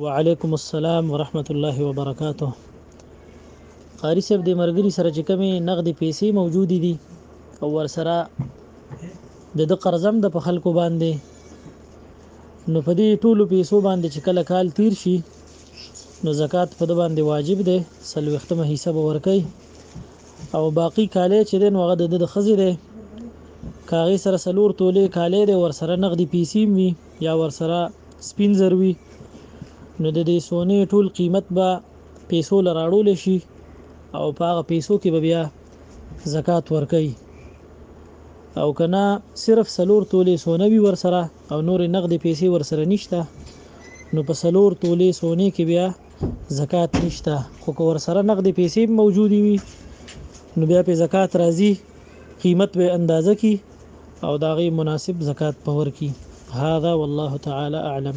وعلیکم السلام ورحمت الله وبرکاته قاری صاحب د مرګري سره چې کومې نقدي پیسې موجود دي او ور سره د د قرضم د په خلکو باندې نو په دې ټولو پیسو باندې چې کله کال تیر شي نو زکات په د باندې واجب دی سلوختمه حساب ورکي او باقی کاله چې دین وغه د خزې دی کاغې سره سلور تولې کاله دی ور سره نقدي پیسې وي یا ورسره سپین زر وي نو د دې سونې ټول قیمت به پیسو لراړول شي او په هغه پیسو کې به بیا زکات ورکړي او کنا صرف سلور تولې سونه وی ورسره او نور نقد پیسې ورسره نشته نو په سلور تولې سونه کې بیا زکات نشته خو که ورسره نقد پیسې موجودي وي نو بیا په زکات راځي قیمت به اندازه کی او د هغې مناسب زکات په ورکړي هذا والله تعالی اعلم.